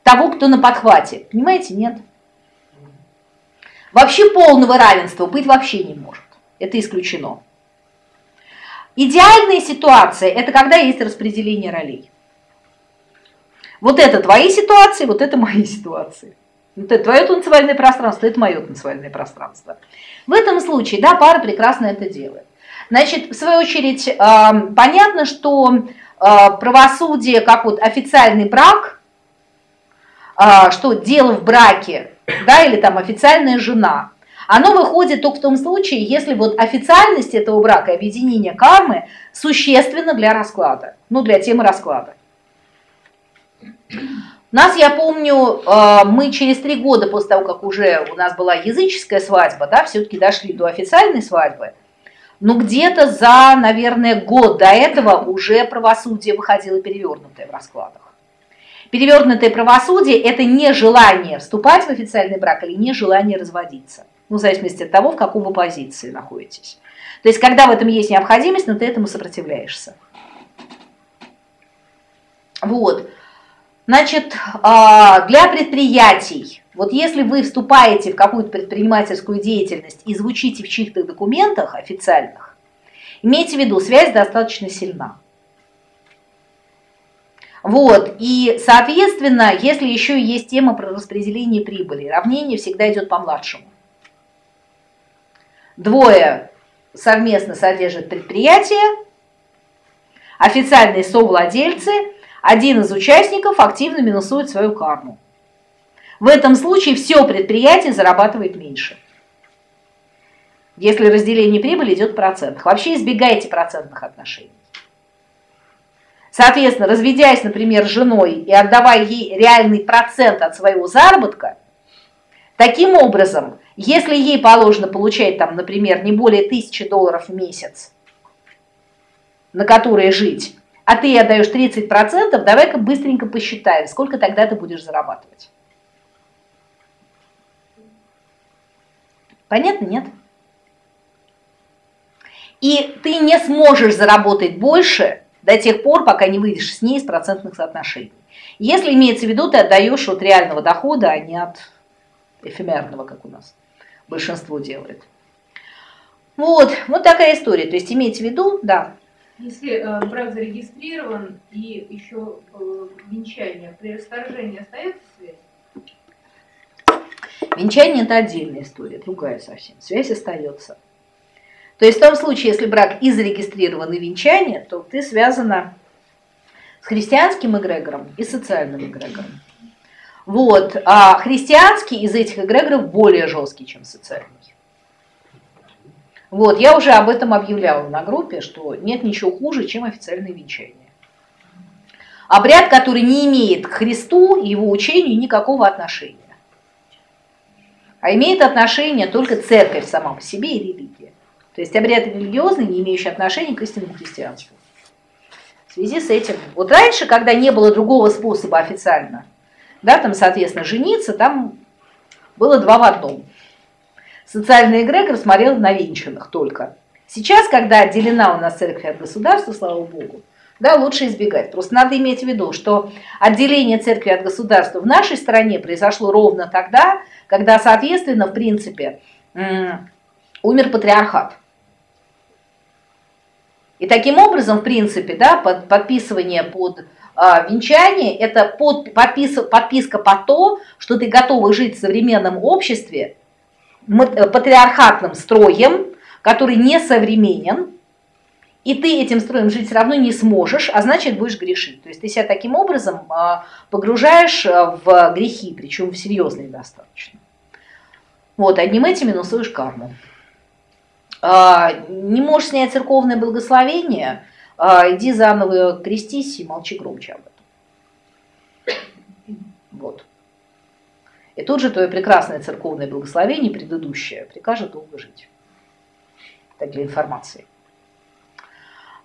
того, кто на подхвате. Понимаете, нет? Вообще полного равенства быть вообще не может. Это исключено. Идеальная ситуация – это когда есть распределение ролей. Вот это твои ситуации, вот это мои ситуации. Вот это твое танцевальное пространство, это мое танцевальное пространство. В этом случае, да, пара прекрасно это делает. Значит, в свою очередь, понятно, что а, правосудие, как вот официальный брак, а, что дело в браке, да, или там официальная жена – оно выходит только в том случае, если вот официальность этого брака, объединение кармы существенно для расклада, ну для темы расклада. Нас, я помню, э, мы через три года после того, как уже у нас была языческая свадьба, да, все-таки дошли до официальной свадьбы, но где-то за, наверное, год до этого уже правосудие выходило перевернутое в раскладах. Перевернутое правосудие – это не желание вступать в официальный брак или не желание разводиться ну, в зависимости от того, в какой вы позиции находитесь. То есть, когда в этом есть необходимость, но ты этому сопротивляешься. Вот. Значит, а, для предприятий, вот если вы вступаете в какую-то предпринимательскую деятельность и звучите в чьих-то документах официальных, имейте в виду, связь достаточно сильна. Вот, и, соответственно, если еще есть тема про распределение прибыли, равнение всегда идет по младшему двое совместно содержат предприятие, официальные совладельцы, один из участников активно минусует свою карму. В этом случае все предприятие зарабатывает меньше. если разделение прибыли идет в процентах. Вообще избегайте процентных отношений. Соответственно, разведясь, например, с женой и отдавая ей реальный процент от своего заработка, таким образом, если ей положено получать, там, например, не более тысячи долларов в месяц, на которые жить, а ты отдаешь 30%, давай-ка быстренько посчитаем, сколько тогда ты будешь зарабатывать. Понятно, нет? И ты не сможешь заработать больше до тех пор, пока не выйдешь с ней из процентных соотношений. Если имеется в виду, ты отдаешь от реального дохода, а не от эфемерного, как у нас большинство делает. Вот, вот такая история. То есть имейте в виду, да. Если э, брак зарегистрирован и еще э, венчание, при расторжении остается связь? Венчание – это отдельная история, другая совсем. Связь остается. То есть в том случае, если брак и зарегистрирован и венчание, то ты связана с христианским эгрегором и социальным эгрегором. Вот. А христианский из этих эгрегоров более жесткий, чем социальный. Вот, я уже об этом объявляла на группе, что нет ничего хуже, чем официальное венчание. Обряд, который не имеет к Христу и его учению никакого отношения а имеет отношение только церковь сама по себе и религия. То есть обряд религиозный, не имеющий отношения к истинному христианству. В связи с этим, вот раньше, когда не было другого способа официально, да, там, соответственно, жениться, там было два в одном. Социальный эгрегор смотрел на венчанных только. Сейчас, когда отделена у нас церковь от государства, слава богу, да, лучше избегать. Просто надо иметь в виду, что отделение церкви от государства в нашей стране произошло ровно тогда, когда, соответственно, в принципе, умер патриархат. И таким образом, в принципе, да, под, подписывание под а, венчание – это под, подпис, подписка по то, что ты готова жить в современном обществе патриархатным строем, который не современен, и ты этим строем жить все равно не сможешь, а значит будешь грешить. То есть ты себя таким образом а, погружаешь а, в грехи, причем в серьезные достаточно. Вот, одним этим минусуешь карму. А, не можешь снять церковное благословение, иди заново крестись и молчи громче об этом. Вот. И тут же твое прекрасное церковное благословение, предыдущее, прикажет долго жить. Так для информации.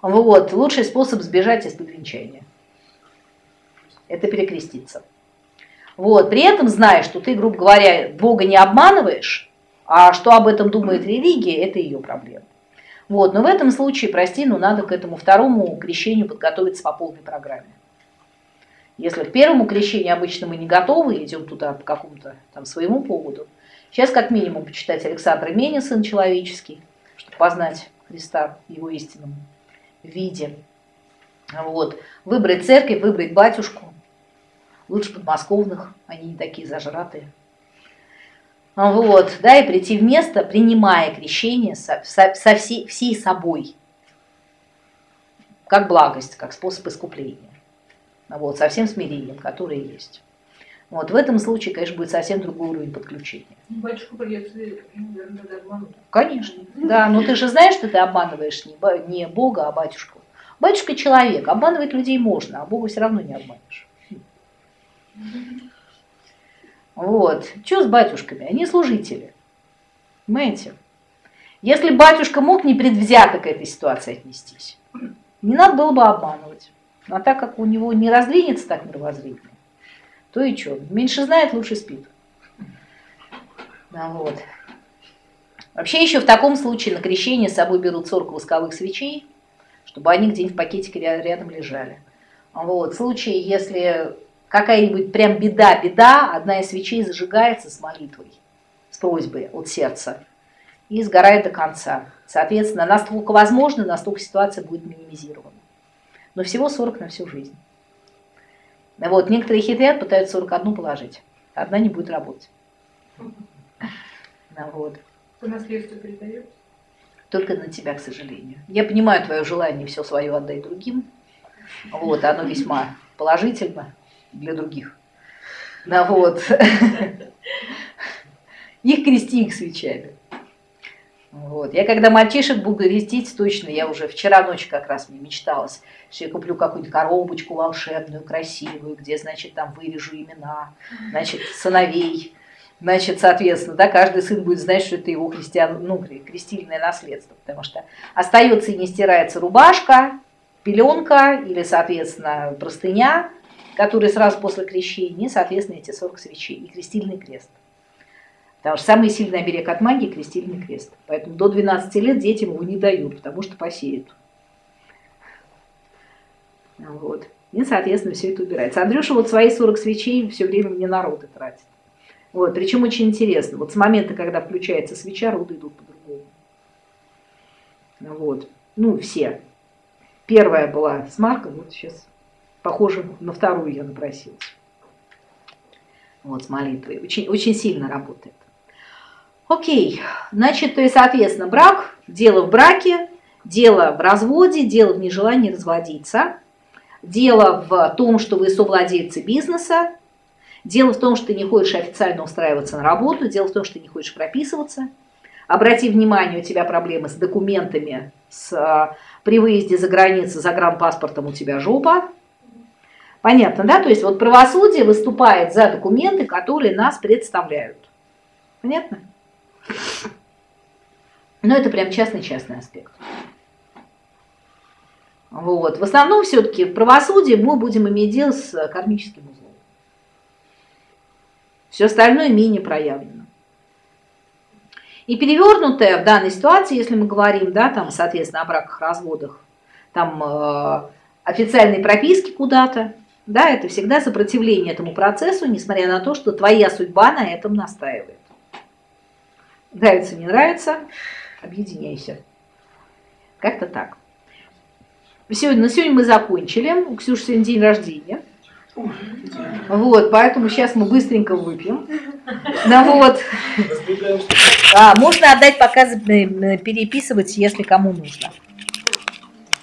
Вот, лучший способ сбежать из подвенчания. Это перекреститься. Вот, при этом зная, что ты, грубо говоря, Бога не обманываешь, а что об этом думает религия, это ее проблема. Вот, но в этом случае, прости, но надо к этому второму крещению подготовиться по полной программе. Если к первому крещению обычно мы не готовы, идем туда по какому-то там своему поводу, сейчас как минимум почитать Александра Меня, сын человеческий, чтобы познать Христа его истинному виде. Вот. Выбрать церковь, выбрать батюшку. Лучше подмосковных, они не такие зажратые. Вот, да, и прийти в место, принимая крещение со, со, со всей, всей собой, как благость, как способ искупления. Вот, со всем смирением, которое есть. Вот, в этом случае, конечно, будет совсем другой уровень подключения. Ну, батюшку придется, наверное, обмануть. Конечно, да, но ты же знаешь, что ты обманываешь не Бога, а батюшку. Батюшка человек, обманывать людей можно, а Бога все равно не обманешь. Вот, что с батюшками? Они служители, понимаете? Если батюшка мог непредвзято к этой ситуации отнестись, не надо было бы обманывать. А так как у него не раздвинется так мировоззрение, то и что? Меньше знает, лучше спит. Ну, вот. Вообще еще в таком случае на крещение с собой берут 40 восковых свечей, чтобы они где-нибудь в пакетике рядом лежали. Вот. В случае, если какая-нибудь прям беда-беда, одна из свечей зажигается с молитвой, с просьбой от сердца и сгорает до конца. Соответственно, насколько возможно, настолько ситуация будет минимизирована. Но всего 40 на всю жизнь. Вот, некоторые хитрят, пытаются 41 положить. Одна не будет работать. Вот. По наследству передается? Только на тебя, к сожалению. Я понимаю твое желание все свое отдать другим. Вот, оно весьма положительно для других. Ну, вот. Их крести их свечами. Вот. Я когда мальчишек буду крестить, точно, я уже вчера ночью как раз мне мечталось, что я куплю какую-нибудь коробочку волшебную, красивую, где, значит, там вырежу имена, значит, сыновей. Значит, соответственно, да, каждый сын будет знать, что это его христиан, ну, крестильное наследство, потому что остается и не стирается рубашка, пеленка или, соответственно, простыня, которые сразу после крещения, соответственно, эти 40 свечей и крестильный крест. Потому что самый сильный оберег от магии – крестильный крест. Поэтому до 12 лет детям его не дают, потому что посеют. Вот. И, соответственно, все это убирается. Андрюша вот свои 40 свечей все время мне народы тратит. Вот. Причем очень интересно. Вот с момента, когда включается свеча, роды идут по-другому. Вот. Ну, все. Первая была с Марком, вот сейчас, похоже, на вторую я напросилась. Вот, с молитвой. Очень, очень сильно работает. Окей, значит, то есть, соответственно, брак, дело в браке, дело в разводе, дело в нежелании разводиться, дело в том, что вы совладельцы бизнеса, дело в том, что ты не хочешь официально устраиваться на работу, дело в том, что ты не хочешь прописываться. Обрати внимание, у тебя проблемы с документами, с, а, при выезде за границу, за гранпаспортом у тебя жопа. Понятно, да? То есть вот правосудие выступает за документы, которые нас представляют. Понятно? Но это прям частный-частный аспект. Вот. В основном все-таки в правосудии мы будем иметь дело с кармическим узлом. Все остальное менее проявлено. И перевернутое в данной ситуации, если мы говорим, да, там, соответственно, о браках, разводах, там э, официальной прописки куда-то, да, это всегда сопротивление этому процессу, несмотря на то, что твоя судьба на этом настаивает. Нравится, не нравится, объединяйся. Как-то так. Сегодня, на сегодня мы закончили. У Ксюши сегодня день рождения. Вот, поэтому сейчас мы быстренько выпьем. Ну вот. А, можно отдать пока переписывать, если кому нужно.